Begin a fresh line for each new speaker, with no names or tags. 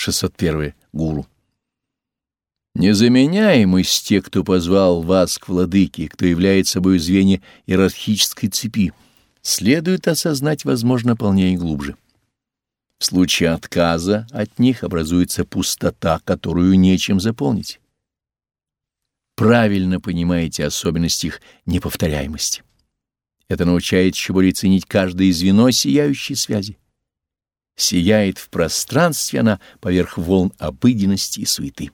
601. Гуру. Незаменяемость те, кто позвал вас к владыке, кто является собой звенья иерархической цепи, следует осознать, возможно, полнее и глубже. В случае отказа от них образуется пустота, которую нечем заполнить. Правильно понимаете особенность их неповторяемости. Это научает еще более ценить каждое звено сияющей связи. Сияет в пространстве она поверх волн обыденности и суеты.